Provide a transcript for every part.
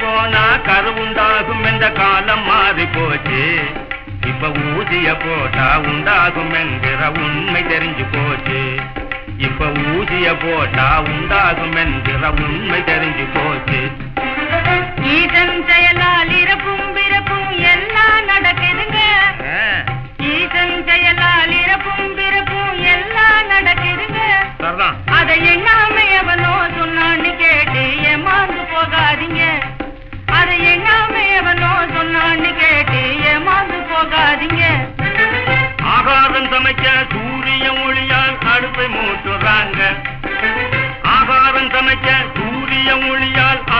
போனா கரு உண்டாகும் என்ற காலம் மாறி போச்சு இப்ப ஊதிய போட்டா உண்டாகும் என்கிற உண்மை தெரிஞ்சு போச்சு. இப்ப ஊதிய போட்டா உண்டாகும் என்கிற உண்மை தெரிஞ்சு போச்சு. ஈசன்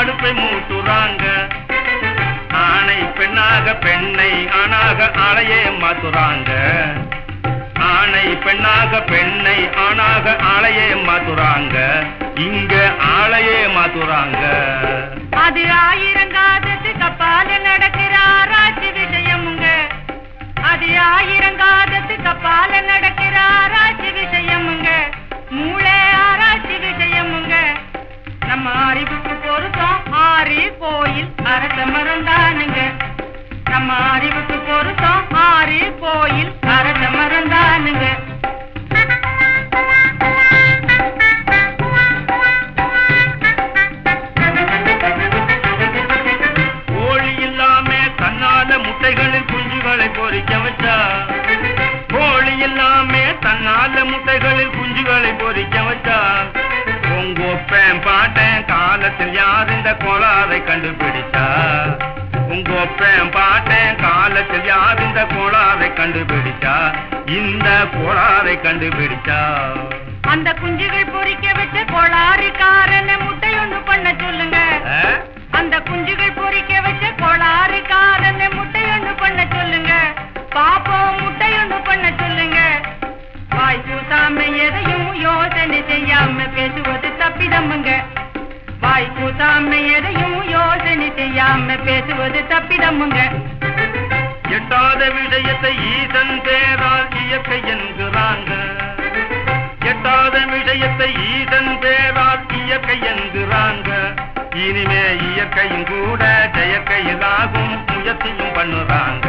அடுப்பை மூட்டுறாங்க. ஆணை பெண்ணாக பெண்ணை ஆணாக ஆளையே மாத்துறாங்க. ஆணை பெண்ணாக பெண்ணை ஆணாக ஆளையே மாத்துறாங்க. இங்க ஆளையே மாத்துறாங்க. அது ஆயிரங்காதத்து கப்பால நடக்கிற ஆராய்ச்சி விஷயமுங்க. அது ஆயிரங்காதத்து கப்பால நடக்கிற ஆராய்ச்சி விஷயம் போயில் அரச மறந்தானுங்க நம்ம அறிவுக்கு பொருத்தம் ஆறு போயில் அரச மறந்தானுங்க கோழி இல்லாம தன்னால முட்டைகளில் குஞ்சுகளை பொறிக்க வச்சா? கோழி இல்லாம தன்னால முட்டைகளில் குஞ்சுகளை பொறிக்க வச்சா? உங்கொப்பேன் பாட்டேன் காலத்தில் யார் இந்த கோளாறை? பாட்டேன் காலத்தில் யார் இந்த கோளாறை கண்டுபிடிச்சா? இந்த கோளாறை கண்டுபிடிச்சா? அந்த குஞ்சுகள் பொறிக்க வச்ச கோளாறுக்காரன முட்டை ஒண்ணு பண்ண சொல்லுங்க? அந்த குஞ்சுகள் பொறிக்க வச்ச கோளாறுக்காரன முட்டை ஒண்ணு பண்ண சொல்லுங்க. பாப்போம் முட்டை ஒண்ணு பண்ண சொல்லுங்க. வாய் கூசாம எதையும் யோசனை செய்யாம பேசுவது தப்பிதம்முங்க வாய் கூசாம எதையும் அறியாம பேசுவது தப்பிதம்முங்க. எட்டாத விஷயத்தை ஈசன் பேரால் இயற்கை என்கிறாங்க. எட்டாத விஷயத்தை ஈசன் பேரால் இயற்கை என்கிறாங்க. இனிமே இயற்கையும் கூட செயற்கையிலாகும் முயற்சியும் பண்ணுறாங்க.